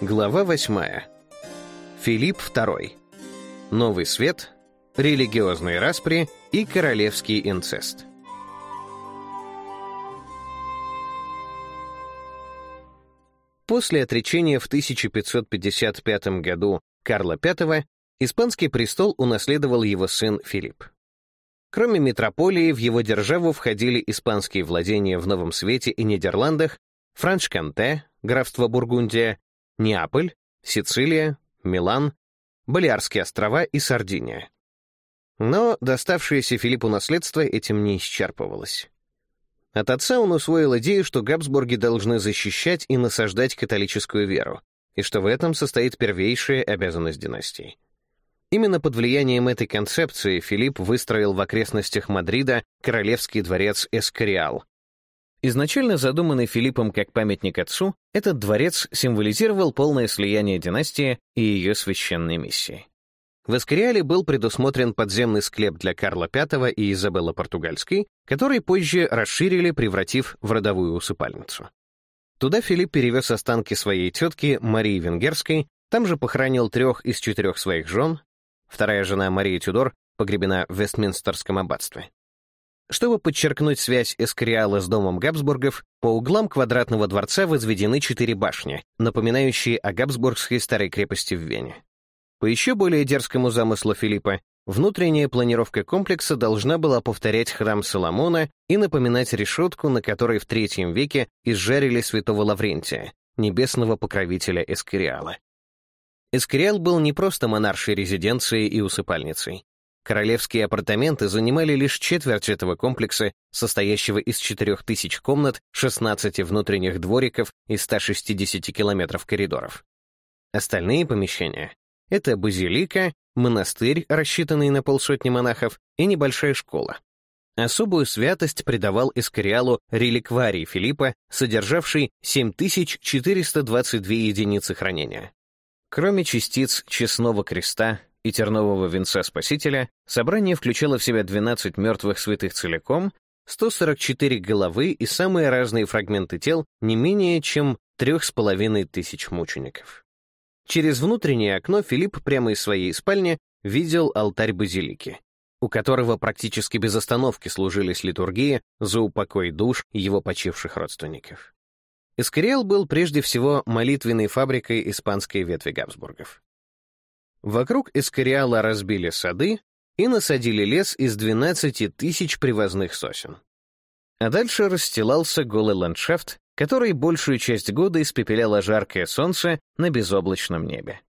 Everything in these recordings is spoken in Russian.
Глава 8. Филипп II. Новый свет, религиозные распри и королевский инцест. После отречения в 1555 году Карла V испанский престол унаследовал его сын Филипп. Кроме метрополии, в его державу входили испанские владения в Новом Свете и Нидерландах, Франш-Канте, графство Бургундия, Неаполь, Сицилия, Милан, Балиарские острова и Сардиния. Но доставшееся Филиппу наследство этим не исчерпывалось. От отца он усвоил идею, что Габсбурги должны защищать и насаждать католическую веру, и что в этом состоит первейшая обязанность династии. Именно под влиянием этой концепции Филипп выстроил в окрестностях Мадрида королевский дворец Эскориал, Изначально задуманный Филиппом как памятник отцу, этот дворец символизировал полное слияние династии и ее священной миссии. В Эскориале был предусмотрен подземный склеп для Карла V и Изабеллы Португальской, который позже расширили, превратив в родовую усыпальницу. Туда Филипп перевез останки своей тетки Марии Венгерской, там же похоронил трех из четырех своих жен, вторая жена Мария Тюдор погребена в Вестминстерском аббатстве. Чтобы подчеркнуть связь Эскориала с домом Габсбургов, по углам квадратного дворца возведены четыре башни, напоминающие о Габсбургской старой крепости в Вене. По еще более дерзкому замыслу Филиппа, внутренняя планировка комплекса должна была повторять храм Соломона и напоминать решетку, на которой в III веке изжарили святого Лаврентия, небесного покровителя Эскориала. Эскориал был не просто монаршей резиденцией и усыпальницей. Королевские апартаменты занимали лишь четверть этого комплекса, состоящего из 4000 комнат, 16 внутренних двориков и 160 километров коридоров. Остальные помещения — это базилика, монастырь, рассчитанный на полсотни монахов, и небольшая школа. Особую святость придавал Искариалу реликварий Филиппа, содержавший 7422 единицы хранения. Кроме частиц честного креста, и тернового венца Спасителя, собрание включало в себя 12 мертвых святых целиком, 144 головы и самые разные фрагменты тел не менее чем 3,5 тысяч мучеников. Через внутреннее окно Филипп прямо из своей спальни видел алтарь базилики, у которого практически без остановки служились литургии за упокой душ его почивших родственников. Эскориал был прежде всего молитвенной фабрикой испанской ветви Габсбургов. Вокруг Эскориала разбили сады и насадили лес из 12 тысяч привозных сосен. А дальше расстилался голый ландшафт, который большую часть года испепеляло жаркое солнце на безоблачном небе.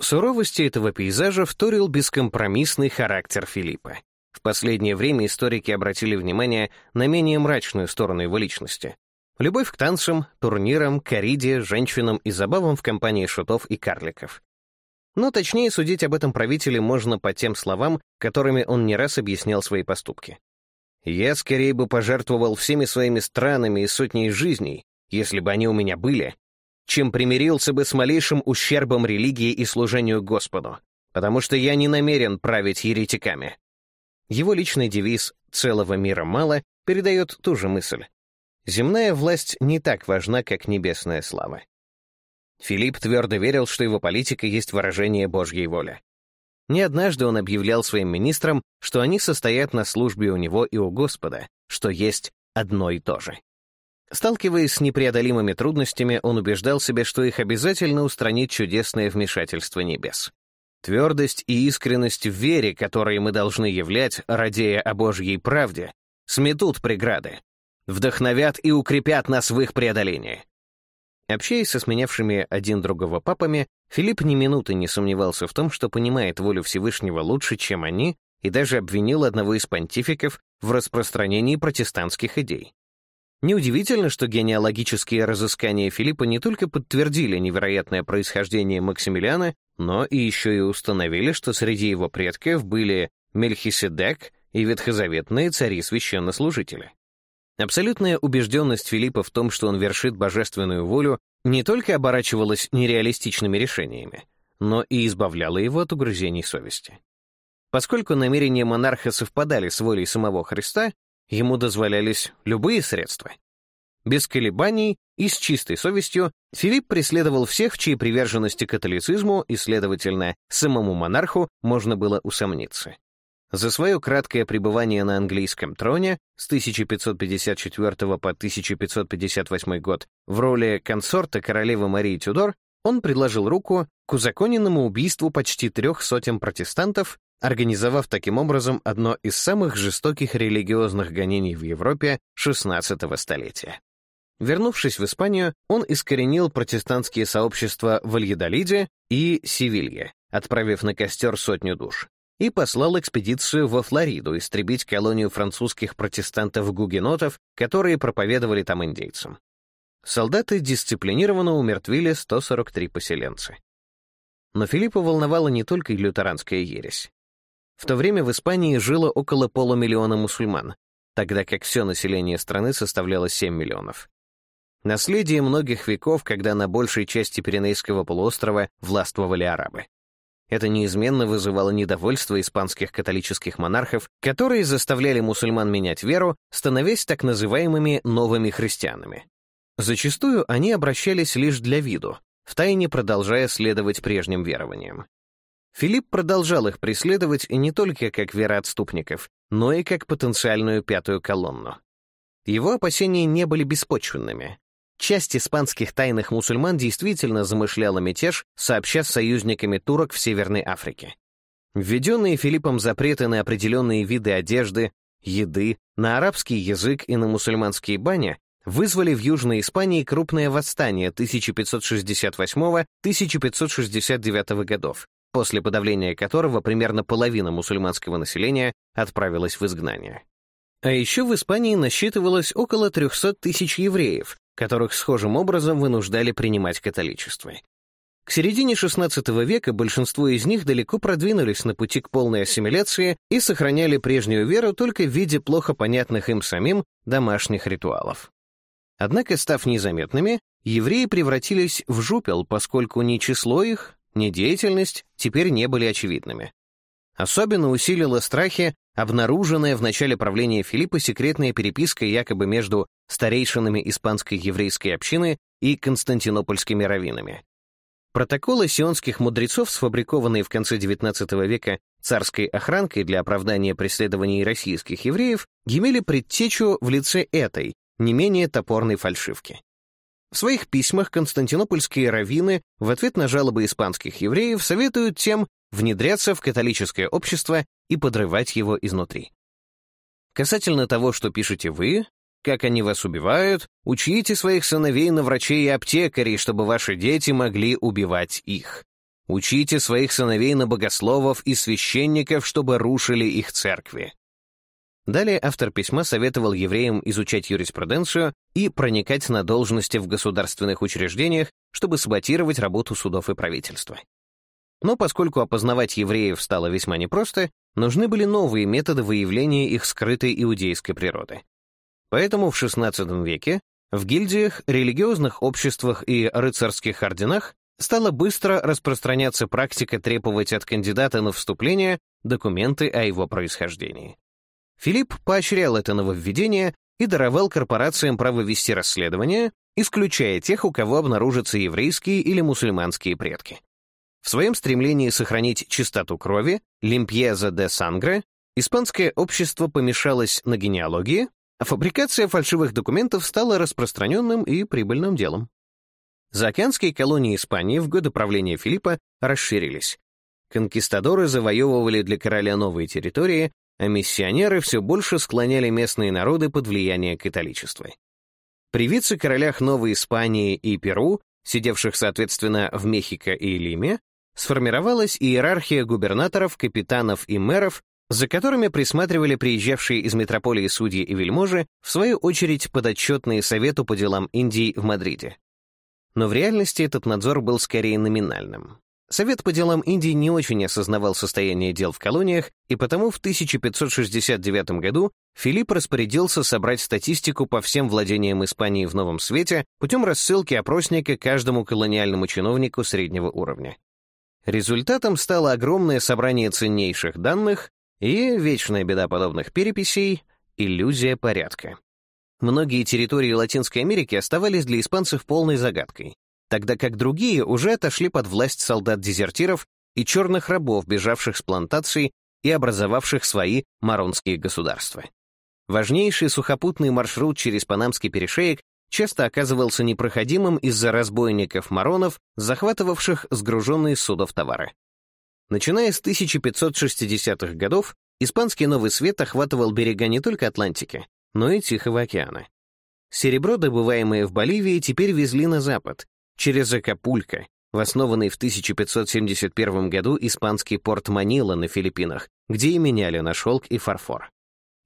Суровости этого пейзажа вторил бескомпромиссный характер Филиппа. В последнее время историки обратили внимание на менее мрачную сторону его личности. Любовь к танцам, турнирам, кориде, женщинам и забавам в компании шутов и карликов. Но точнее судить об этом правителе можно по тем словам, которыми он не раз объяснял свои поступки. «Я скорее бы пожертвовал всеми своими странами и сотней жизней, если бы они у меня были, чем примирился бы с малейшим ущербом религии и служению Господу, потому что я не намерен править еретиками». Его личный девиз «целого мира мало» передает ту же мысль. Земная власть не так важна, как небесная слава. Филипп твердо верил, что его политика есть выражение Божьей воли. Не однажды он объявлял своим министрам, что они состоят на службе у него и у Господа, что есть одно и то же. Сталкиваясь с непреодолимыми трудностями, он убеждал себя, что их обязательно устранит чудесное вмешательство небес. Твердость и искренность в вере, которые мы должны являть, радея о Божьей правде, сметут преграды, вдохновят и укрепят нас в их преодолении. Общаясь со сменявшими один другого папами, Филипп ни минуты не сомневался в том, что понимает волю Всевышнего лучше, чем они, и даже обвинил одного из понтификов в распространении протестантских идей. Неудивительно, что генеалогические разыскания Филиппа не только подтвердили невероятное происхождение Максимилиана, но и еще и установили, что среди его предков были Мельхиседек и ветхозаветные цари-священнослужители. Абсолютная убежденность Филиппа в том, что он вершит божественную волю, не только оборачивалась нереалистичными решениями, но и избавляла его от угрызений совести. Поскольку намерения монарха совпадали с волей самого Христа, ему дозволялись любые средства. Без колебаний и с чистой совестью Филипп преследовал всех, чьи приверженности католицизму и, следовательно, самому монарху можно было усомниться. За свое краткое пребывание на английском троне с 1554 по 1558 год в роли консорта королевы Марии Тюдор он предложил руку к узаконенному убийству почти трех сотен протестантов, организовав таким образом одно из самых жестоких религиозных гонений в Европе XVI столетия. Вернувшись в Испанию, он искоренил протестантские сообщества в Альядолиде и Севилье, отправив на костер сотню душ и послал экспедицию во Флориду истребить колонию французских протестантов-гугенотов, которые проповедовали там индейцам. Солдаты дисциплинированно умертвили 143 поселенца. Но Филиппа волновала не только лютеранская ересь. В то время в Испании жило около полумиллиона мусульман, тогда как все население страны составляло 7 миллионов. Наследие многих веков, когда на большей части Пиренейского полуострова властвовали арабы. Это неизменно вызывало недовольство испанских католических монархов, которые заставляли мусульман менять веру, становясь так называемыми новыми христианами. Зачастую они обращались лишь для виду, втайне продолжая следовать прежним верованиям. Филипп продолжал их преследовать не только как вероотступников, но и как потенциальную пятую колонну. Его опасения не были беспочвенными. Часть испанских тайных мусульман действительно замышляла мятеж, сообща с союзниками турок в Северной Африке. Введенные Филиппом запреты на определенные виды одежды, еды, на арабский язык и на мусульманские бани вызвали в Южной Испании крупное восстание 1568-1569 годов, после подавления которого примерно половина мусульманского населения отправилась в изгнание. А еще в Испании насчитывалось около 300 тысяч евреев, которых схожим образом вынуждали принимать католичество. К середине XVI века большинство из них далеко продвинулись на пути к полной ассимиляции и сохраняли прежнюю веру только в виде плохо понятных им самим домашних ритуалов. Однако, став незаметными, евреи превратились в жупел, поскольку ни число их, ни деятельность теперь не были очевидными. Особенно усилило страхи, обнаруженная в начале правления Филиппа секретная переписка якобы между старейшинами испанской еврейской общины и константинопольскими раввинами. Протоколы сионских мудрецов, сфабрикованные в конце XIX века царской охранкой для оправдания преследований российских евреев, имели предтечу в лице этой, не менее топорной фальшивки. В своих письмах константинопольские раввины в ответ на жалобы испанских евреев советуют тем внедряться в католическое общество и подрывать его изнутри. Касательно того, что пишете вы, как они вас убивают, учите своих сыновей на врачей и аптекарей, чтобы ваши дети могли убивать их. Учите своих сыновей на богословов и священников, чтобы рушили их церкви. Далее автор письма советовал евреям изучать юриспруденцию и проникать на должности в государственных учреждениях, чтобы саботировать работу судов и правительства. Но поскольку опознавать евреев стало весьма непросто, нужны были новые методы выявления их скрытой иудейской природы. Поэтому в XVI веке в гильдиях, религиозных обществах и рыцарских орденах стала быстро распространяться практика требовать от кандидата на вступление документы о его происхождении. Филипп поощрял это нововведение и даровал корпорациям право вести расследование, исключая тех, у кого обнаружатся еврейские или мусульманские предки. В своем стремлении сохранить чистоту крови Лимпьеза де Сангре испанское общество помешалось на генеалогии, а фабрикация фальшивых документов стала распространенным и прибыльным делом. Заокеанские колонии Испании в годы правления Филиппа расширились. Конкистадоры завоевывали для короля новые территории, а миссионеры все больше склоняли местные народы под влияние католичества. При королях Новой Испании и Перу, сидевших, соответственно, в Мехико и Лиме, сформировалась иерархия губернаторов, капитанов и мэров, за которыми присматривали приезжавшие из метрополии судьи и вельможи, в свою очередь подотчетные Совету по делам Индии в Мадриде. Но в реальности этот надзор был скорее номинальным. Совет по делам Индии не очень осознавал состояние дел в колониях, и потому в 1569 году Филипп распорядился собрать статистику по всем владениям Испании в Новом Свете путем рассылки опросника каждому колониальному чиновнику среднего уровня. Результатом стало огромное собрание ценнейших данных и вечная беда подобных переписей — иллюзия порядка. Многие территории Латинской Америки оставались для испанцев полной загадкой, тогда как другие уже отошли под власть солдат-дезертиров и черных рабов, бежавших с плантаций и образовавших свои маронские государства. Важнейший сухопутный маршрут через Панамский перешеек часто оказывался непроходимым из-за разбойников-маронов, захватывавших сгруженные судов товары. Начиная с 1560-х годов, испанский новый свет охватывал берега не только Атлантики, но и Тихого океана. Серебро, добываемое в Боливии, теперь везли на запад, через Акапулько, в основанный в 1571 году испанский порт Манила на Филиппинах, где и меняли на шелк и фарфор.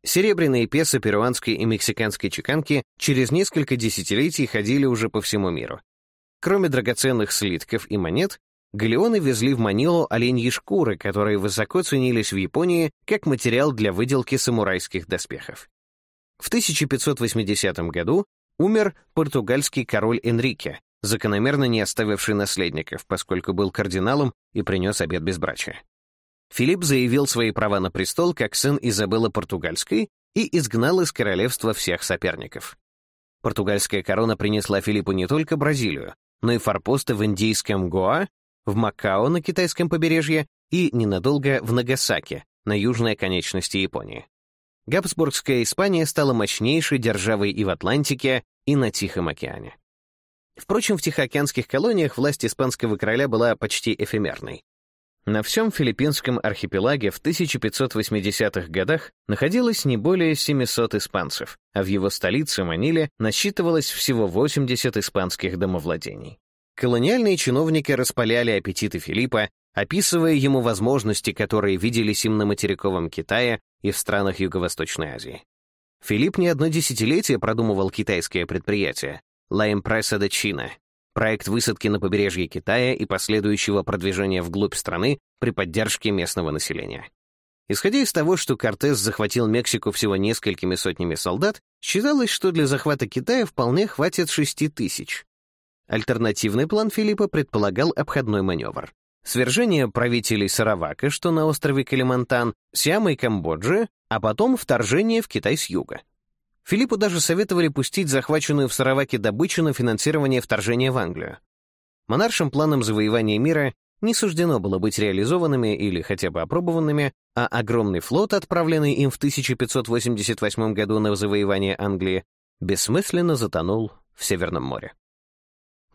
Серебряные песы перуанской и мексиканской чеканки через несколько десятилетий ходили уже по всему миру. Кроме драгоценных слитков и монет, галеоны везли в Манилу оленьи шкуры, которые высоко ценились в Японии как материал для выделки самурайских доспехов. В 1580 году умер португальский король Энрике, закономерно не оставивший наследников, поскольку был кардиналом и принес обет безбрачия. Филипп заявил свои права на престол как сын Изабеллы Португальской и изгнал из королевства всех соперников. Португальская корона принесла Филиппу не только Бразилию, но и форпосты в индийском Гоа, в Макао на китайском побережье и ненадолго в Нагасаке, на южной конечности Японии. Габсбургская Испания стала мощнейшей державой и в Атлантике, и на Тихом океане. Впрочем, в тихоокеанских колониях власть испанского короля была почти эфемерной. На всем филиппинском архипелаге в 1580-х годах находилось не более 700 испанцев, а в его столице Маниле насчитывалось всего 80 испанских домовладений. Колониальные чиновники распаляли аппетиты Филиппа, описывая ему возможности, которые виделись им на материковом Китае и в странах Юго-Восточной Азии. Филипп не одно десятилетие продумывал китайское предприятие — La Impresa de China, проект высадки на побережье Китая и последующего продвижения вглубь страны при поддержке местного населения. Исходя из того, что Кортес захватил Мексику всего несколькими сотнями солдат, считалось, что для захвата Китая вполне хватит 6 тысяч. Альтернативный план Филиппа предполагал обходной маневр. Свержение правителей Саравака, что на острове Калимантан, Сиама и Камбоджи, а потом вторжение в Китай с юга. Филиппу даже советовали пустить захваченную в Сараваке добычу на финансирование вторжения в Англию. Монаршим планам завоевания мира не суждено было быть реализованными или хотя бы опробованными, а огромный флот, отправленный им в 1588 году на завоевание Англии, бессмысленно затонул в Северном море.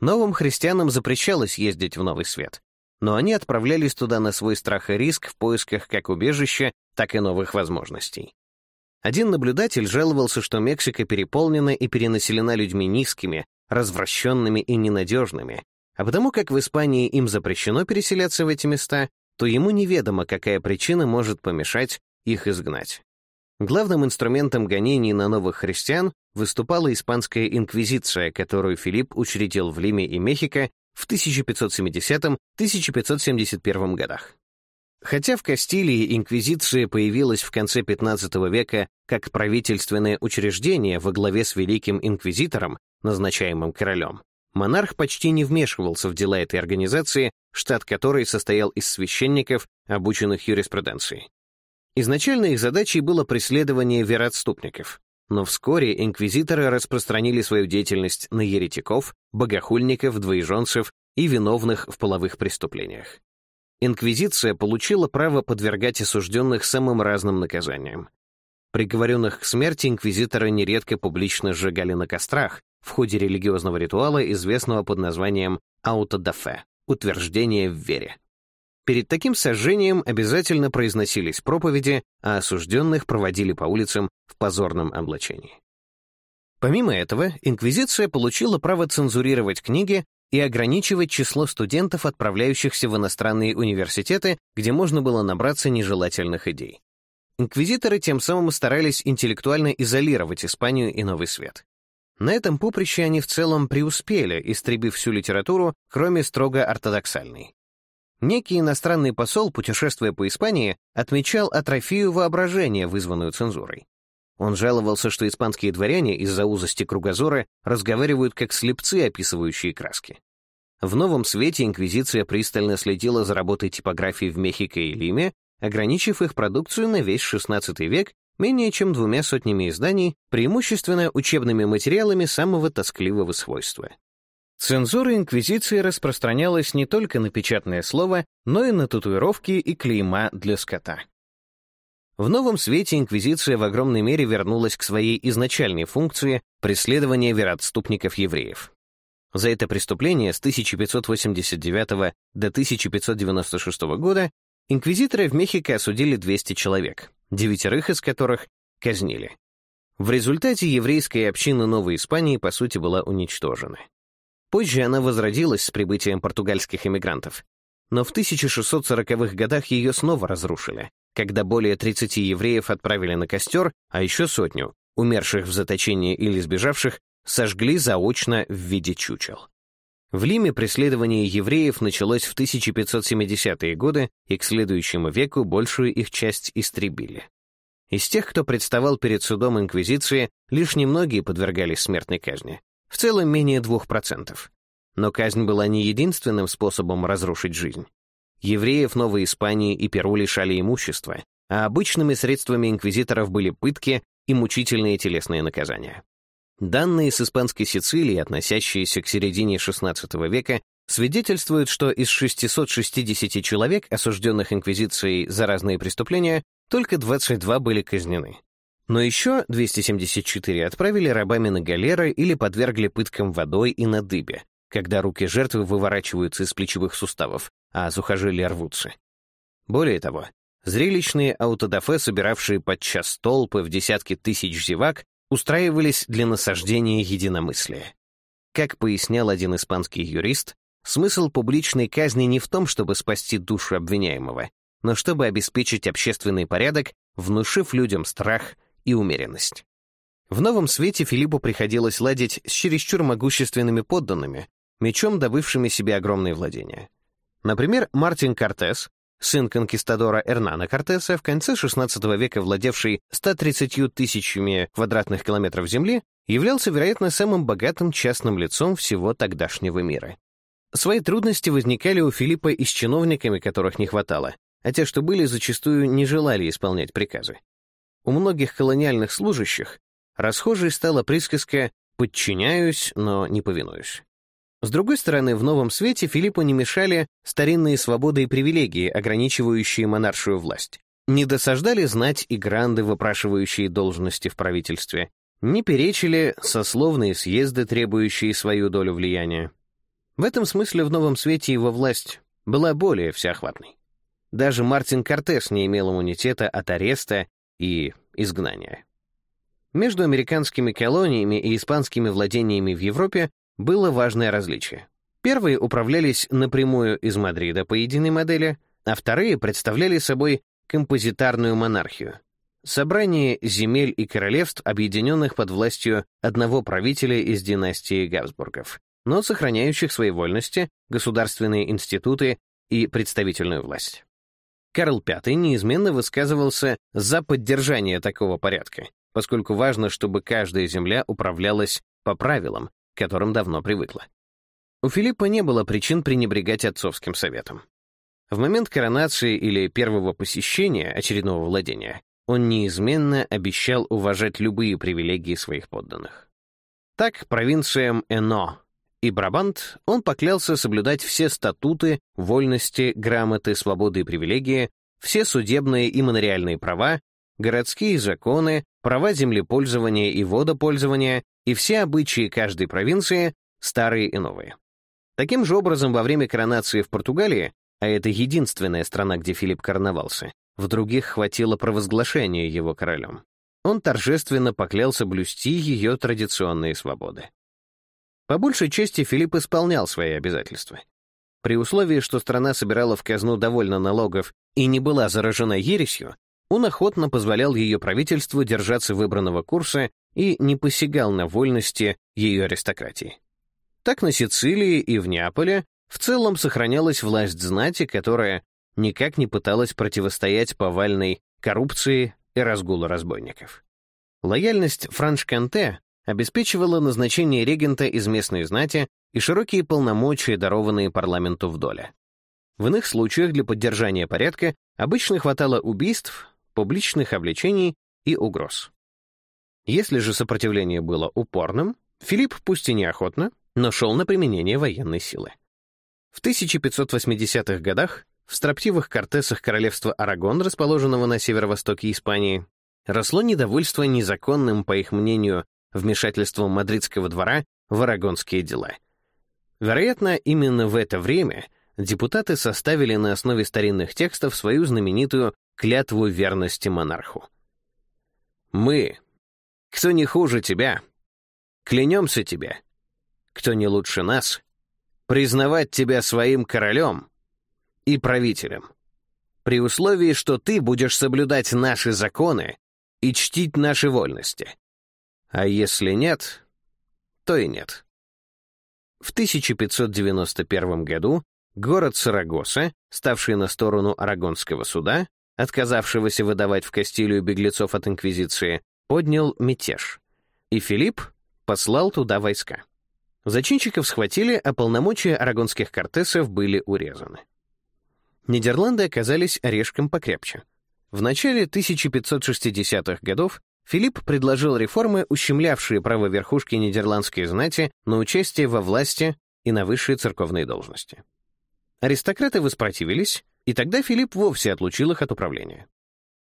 Новым христианам запрещалось ездить в Новый Свет, но они отправлялись туда на свой страх и риск в поисках как убежища, так и новых возможностей. Один наблюдатель жаловался, что Мексика переполнена и перенаселена людьми низкими, развращенными и ненадежными, а потому как в Испании им запрещено переселяться в эти места, то ему неведомо, какая причина может помешать их изгнать. Главным инструментом гонений на новых христиан выступала Испанская инквизиция, которую Филипп учредил в Лиме и Мехико в 1570-1571 годах. Хотя в Кастилии инквизиция появилась в конце XV века как правительственное учреждение во главе с великим инквизитором, назначаемым королем, монарх почти не вмешивался в дела этой организации, штат которой состоял из священников, обученных юриспруденцией. Изначально их задачей было преследование вероотступников, но вскоре инквизиторы распространили свою деятельность на еретиков, богохульников, двоеженцев и виновных в половых преступлениях. Инквизиция получила право подвергать осужденных самым разным наказаниям. Приговоренных к смерти инквизиторы нередко публично сжигали на кострах в ходе религиозного ритуала, известного под названием аутодафе — утверждение в вере. Перед таким сожжением обязательно произносились проповеди, а осужденных проводили по улицам в позорном облачении. Помимо этого, Инквизиция получила право цензурировать книги, и ограничивать число студентов, отправляющихся в иностранные университеты, где можно было набраться нежелательных идей. Инквизиторы тем самым старались интеллектуально изолировать Испанию и Новый Свет. На этом поприще они в целом преуспели, истребив всю литературу, кроме строго ортодоксальной. Некий иностранный посол, путешествуя по Испании, отмечал атрофию воображения, вызванную цензурой. Он жаловался, что испанские дворяне из-за узости кругозора разговаривают как слепцы, описывающие краски. В новом свете Инквизиция пристально следила за работой типографий в Мехико и Лиме, ограничив их продукцию на весь XVI век менее чем двумя сотнями изданий, преимущественно учебными материалами самого тоскливого свойства. Цензура Инквизиции распространялась не только на печатное слово, но и на татуировки и клейма для скота. В новом свете Инквизиция в огромной мере вернулась к своей изначальной функции преследования вероотступников евреев. За это преступление с 1589 до 1596 года инквизиторы в Мехико осудили 200 человек, девятерых из которых казнили. В результате еврейская община Новой Испании, по сути, была уничтожена. Позже она возродилась с прибытием португальских эмигрантов, но в 1640-х годах ее снова разрушили, когда более 30 евреев отправили на костер, а еще сотню, умерших в заточении или сбежавших, сожгли заочно в виде чучел. В Лиме преследование евреев началось в 1570-е годы, и к следующему веку большую их часть истребили. Из тех, кто представал перед судом Инквизиции, лишь немногие подвергались смертной казни. В целом менее 2%. Но казнь была не единственным способом разрушить жизнь. Евреев Новой Испании и Перу лишали имущества, а обычными средствами инквизиторов были пытки и мучительные телесные наказания. Данные с испанской Сицилии, относящиеся к середине XVI века, свидетельствуют, что из 660 человек, осужденных Инквизицией за разные преступления, только 22 были казнены. Но еще 274 отправили рабами на галеры или подвергли пыткам водой и на дыбе, когда руки жертвы выворачиваются из плечевых суставов, а сухожилия рвутся. Более того, зрелищные аутодафе, собиравшие подчас толпы в десятки тысяч зевак, устраивались для насаждения единомыслия. Как пояснял один испанский юрист, смысл публичной казни не в том, чтобы спасти душу обвиняемого, но чтобы обеспечить общественный порядок, внушив людям страх и умеренность. В новом свете Филиппу приходилось ладить с чересчур могущественными подданными, мечом добывшими себе огромные владения. Например, Мартин Кортес, сын конкистадора Эрнана Кортеса, в конце XVI века владевший 130 тысячами квадратных километров земли, являлся, вероятно, самым богатым частным лицом всего тогдашнего мира. Свои трудности возникали у Филиппа и с чиновниками, которых не хватало, а те, что были, зачастую не желали исполнять приказы. У многих колониальных служащих расхожей стала присказка «подчиняюсь, но не повинуюсь». С другой стороны, в новом свете Филиппу не мешали старинные свободы и привилегии, ограничивающие монаршую власть. Не досаждали знать и гранды, выпрашивающие должности в правительстве. Не перечили сословные съезды, требующие свою долю влияния. В этом смысле в новом свете его власть была более всеохватной. Даже Мартин Кортес не имел иммунитета от ареста и изгнания. Между американскими колониями и испанскими владениями в Европе было важное различие. Первые управлялись напрямую из Мадрида по единой модели, а вторые представляли собой композитарную монархию — собрание земель и королевств, объединенных под властью одного правителя из династии Габсбургов, но сохраняющих свои вольности, государственные институты и представительную власть. Карл V неизменно высказывался за поддержание такого порядка, поскольку важно, чтобы каждая земля управлялась по правилам, которым давно привыкла. У Филиппа не было причин пренебрегать отцовским советом. В момент коронации или первого посещения очередного владения он неизменно обещал уважать любые привилегии своих подданных. Так провинциям Эно и Брабант он поклялся соблюдать все статуты, вольности, грамоты, свободы и привилегии, все судебные и монореальные права, городские законы, права землепользования и водопользования, и все обычаи каждой провинции, старые и новые. Таким же образом, во время коронации в Португалии, а это единственная страна, где Филипп короновался, в других хватило провозглашения его королем. Он торжественно поклялся блюсти ее традиционные свободы. По большей части Филипп исполнял свои обязательства. При условии, что страна собирала в казну довольно налогов и не была заражена ересью, он охотно позволял ее правительству держаться выбранного курса и не посягал на вольности ее аристократии. Так на Сицилии и в Неаполе в целом сохранялась власть знати, которая никак не пыталась противостоять повальной коррупции и разгулу разбойников. Лояльность Франш-Канте обеспечивала назначение регента из местной знати и широкие полномочия, дарованные парламенту в доле. В иных случаях для поддержания порядка обычно хватало убийств, публичных обличений и угроз. Если же сопротивление было упорным, Филипп, пусть и неохотно, но шел на применение военной силы. В 1580-х годах в строптивых кортесах королевства Арагон, расположенного на северо-востоке Испании, росло недовольство незаконным, по их мнению, вмешательством мадридского двора в арагонские дела. Вероятно, именно в это время депутаты составили на основе старинных текстов свою знаменитую «клятву верности монарху». «Мы, кто не хуже тебя, клянемся тебе, кто не лучше нас, признавать тебя своим королем и правителем, при условии, что ты будешь соблюдать наши законы и чтить наши вольности. А если нет, то и нет. В 1591 году город Сарагоса, ставший на сторону Арагонского суда, отказавшегося выдавать в Кастилию беглецов от Инквизиции, поднял мятеж, и Филипп послал туда войска. Зачинщиков схватили, а полномочия арагонских кортесов были урезаны. Нидерланды оказались орешком покрепче. В начале 1560-х годов Филипп предложил реформы, ущемлявшие право верхушки нидерландской знати на участие во власти и на высшие церковные должности. Аристократы воспротивились, и тогда Филипп вовсе отлучил их от управления.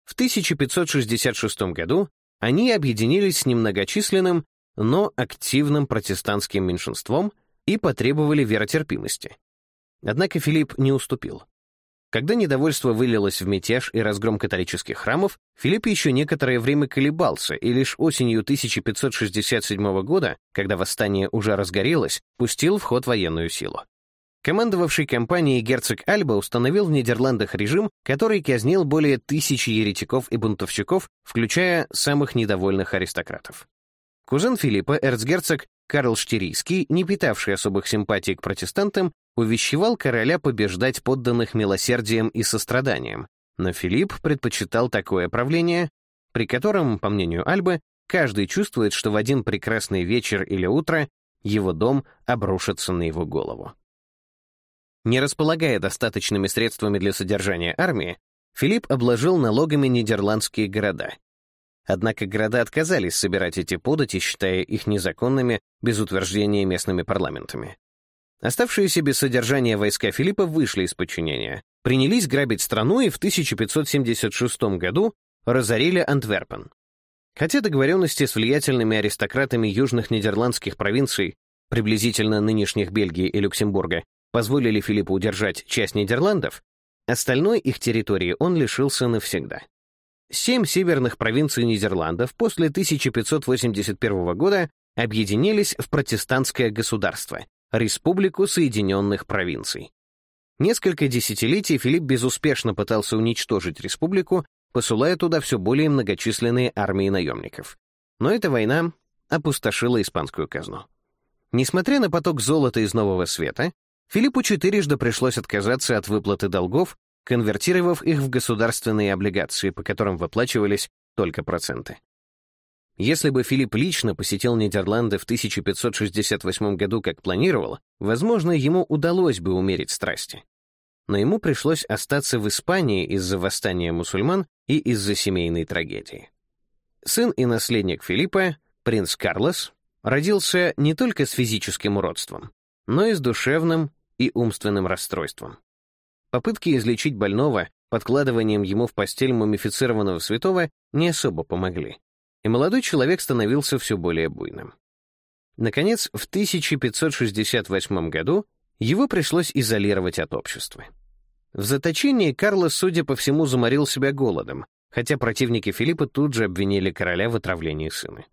В 1566 году они объединились с немногочисленным, но активным протестантским меньшинством и потребовали веротерпимости. Однако Филипп не уступил. Когда недовольство вылилось в мятеж и разгром католических храмов, Филипп еще некоторое время колебался, и лишь осенью 1567 года, когда восстание уже разгорелось, пустил в ход военную силу. Командовавший компанией герцог Альба установил в Нидерландах режим, который казнил более тысячи еретиков и бунтовщиков, включая самых недовольных аристократов. Кузен Филиппа, эрцгерцог Карл Штирийский, не питавший особых симпатий к протестантам, увещевал короля побеждать подданных милосердием и состраданием, но Филипп предпочитал такое правление, при котором, по мнению Альбы, каждый чувствует, что в один прекрасный вечер или утро его дом обрушится на его голову. Не располагая достаточными средствами для содержания армии, Филипп обложил налогами нидерландские города. Однако города отказались собирать эти подати, считая их незаконными, без утверждения местными парламентами. Оставшиеся без содержания войска Филиппа вышли из подчинения, принялись грабить страну и в 1576 году разорили Антверпен. Хотя договоренности с влиятельными аристократами южных нидерландских провинций, приблизительно нынешних Бельгии и Люксембурга, позволили Филиппу удержать часть Нидерландов, остальной их территории он лишился навсегда. Семь северных провинций Нидерландов после 1581 года объединились в протестантское государство — Республику Соединенных Провинций. Несколько десятилетий Филипп безуспешно пытался уничтожить республику, посылая туда все более многочисленные армии наемников. Но эта война опустошила испанскую казну. Несмотря на поток золота из Нового Света, Филиппу четырежды пришлось отказаться от выплаты долгов, конвертировав их в государственные облигации, по которым выплачивались только проценты. Если бы Филипп лично посетил Нидерланды в 1568 году, как планировал, возможно, ему удалось бы умерить страсти. Но ему пришлось остаться в Испании из-за восстания мусульман и из-за семейной трагедии. Сын и наследник Филиппа, принц Карлос, родился не только с физическим уродством, но и с душевным и умственным расстройством. Попытки излечить больного подкладыванием ему в постель мумифицированного святого не особо помогли, и молодой человек становился все более буйным. Наконец, в 1568 году его пришлось изолировать от общества. В заточении Карлос, судя по всему, заморил себя голодом, хотя противники Филиппа тут же обвинили короля в отравлении сына.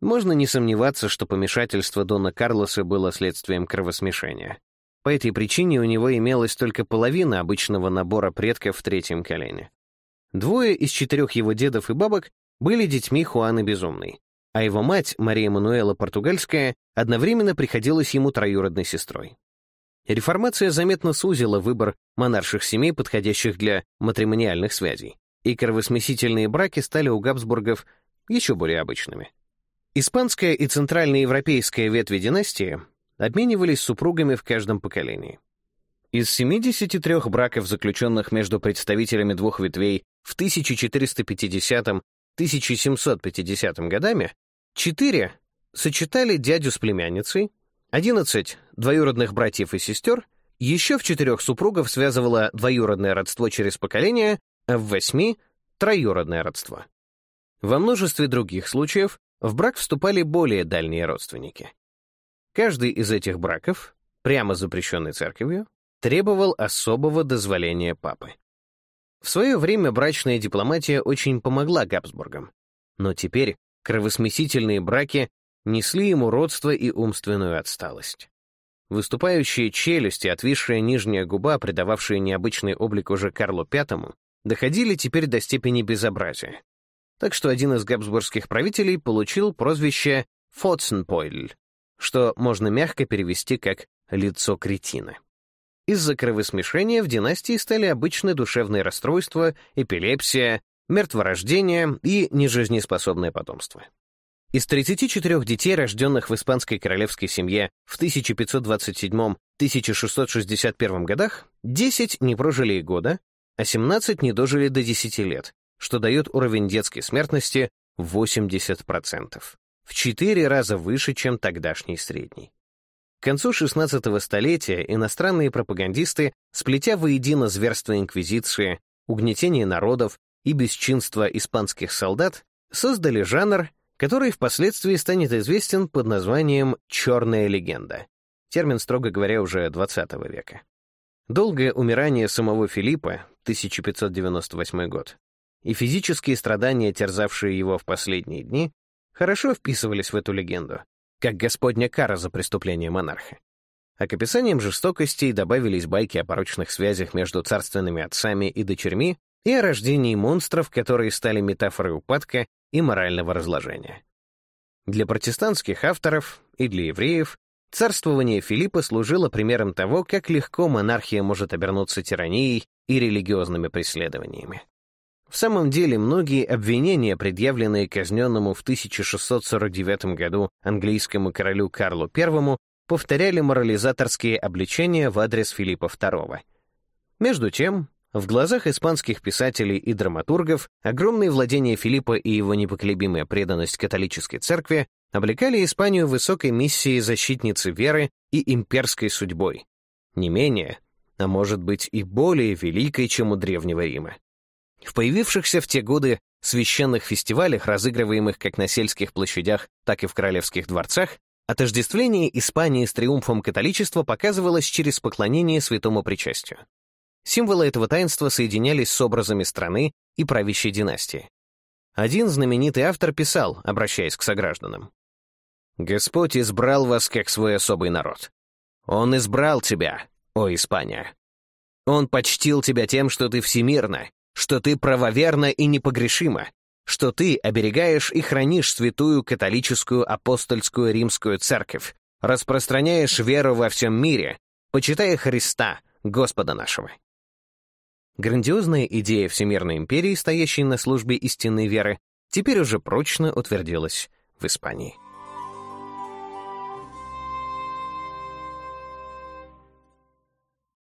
Можно не сомневаться, что помешательство Дона Карлоса было следствием кровосмешения. По этой причине у него имелась только половина обычного набора предков в третьем колене. Двое из четырех его дедов и бабок были детьми Хуаны Безумной, а его мать, Мария Мануэла Португальская, одновременно приходилась ему троюродной сестрой. Реформация заметно сузила выбор монарших семей, подходящих для матримониальных связей, и кровосмесительные браки стали у Габсбургов еще более обычными. Испанская и центральноевропейская ветви династии обменивались супругами в каждом поколении. Из 73 браков, заключенных между представителями двух ветвей в 1450-1750 годами, 4 сочетали дядю с племянницей, 11 — двоюродных братьев и сестер, еще в четырех супругов связывало двоюродное родство через поколение, а в восьми — троюродное родство. Во множестве других случаев в брак вступали более дальние родственники. Каждый из этих браков, прямо запрещенный церковью, требовал особого дозволения папы. В свое время брачная дипломатия очень помогла Габсбургам, но теперь кровосмесительные браки несли ему родство и умственную отсталость. Выступающие челюсти, отвисшая нижняя губа, придававшие необычный облик уже Карлу V, доходили теперь до степени безобразия. Так что один из габсбургских правителей получил прозвище «Фоценпойль», что можно мягко перевести как «лицо кретина». Из-за кровосмешения в династии стали обычны душевные расстройства, эпилепсия, мертворождение и нежизнеспособное потомство. Из 34 детей, рожденных в испанской королевской семье в 1527-1661 годах, 10 не прожили и года, а 17 не дожили до 10 лет, что дает уровень детской смертности 80% в четыре раза выше, чем тогдашний средний. К концу XVI столетия иностранные пропагандисты, сплетя воедино зверство инквизиции, угнетение народов и бесчинство испанских солдат, создали жанр, который впоследствии станет известен под названием «черная легенда». Термин, строго говоря, уже XX века. Долгое умирание самого Филиппа, 1598 год, и физические страдания, терзавшие его в последние дни, хорошо вписывались в эту легенду, как господня кара за преступление монарха. А к описаниям жестокостей добавились байки о порочных связях между царственными отцами и дочерьми и о рождении монстров, которые стали метафорой упадка и морального разложения. Для протестантских авторов и для евреев царствование Филиппа служило примером того, как легко монархия может обернуться тиранией и религиозными преследованиями. В самом деле, многие обвинения, предъявленные казненному в 1649 году английскому королю Карлу I, повторяли морализаторские обличения в адрес Филиппа II. Между тем, в глазах испанских писателей и драматургов огромные владения Филиппа и его непоколебимая преданность католической церкви облекали Испанию высокой миссией защитницы веры и имперской судьбой. Не менее, а может быть и более великой, чем у Древнего Рима. В появившихся в те годы священных фестивалях, разыгрываемых как на сельских площадях, так и в королевских дворцах, отождествление Испании с триумфом католичества показывалось через поклонение святому причастию. Символы этого таинства соединялись с образами страны и правящей династии. Один знаменитый автор писал, обращаясь к согражданам, «Господь избрал вас как свой особый народ. Он избрал тебя, о Испания. Он почтил тебя тем, что ты всемирна, что ты правоверна и непогрешима, что ты оберегаешь и хранишь святую католическую апостольскую римскую церковь, распространяешь веру во всем мире, почитая Христа, Господа нашего. Грандиозная идея Всемирной империи, стоящей на службе истинной веры, теперь уже прочно утвердилась в Испании.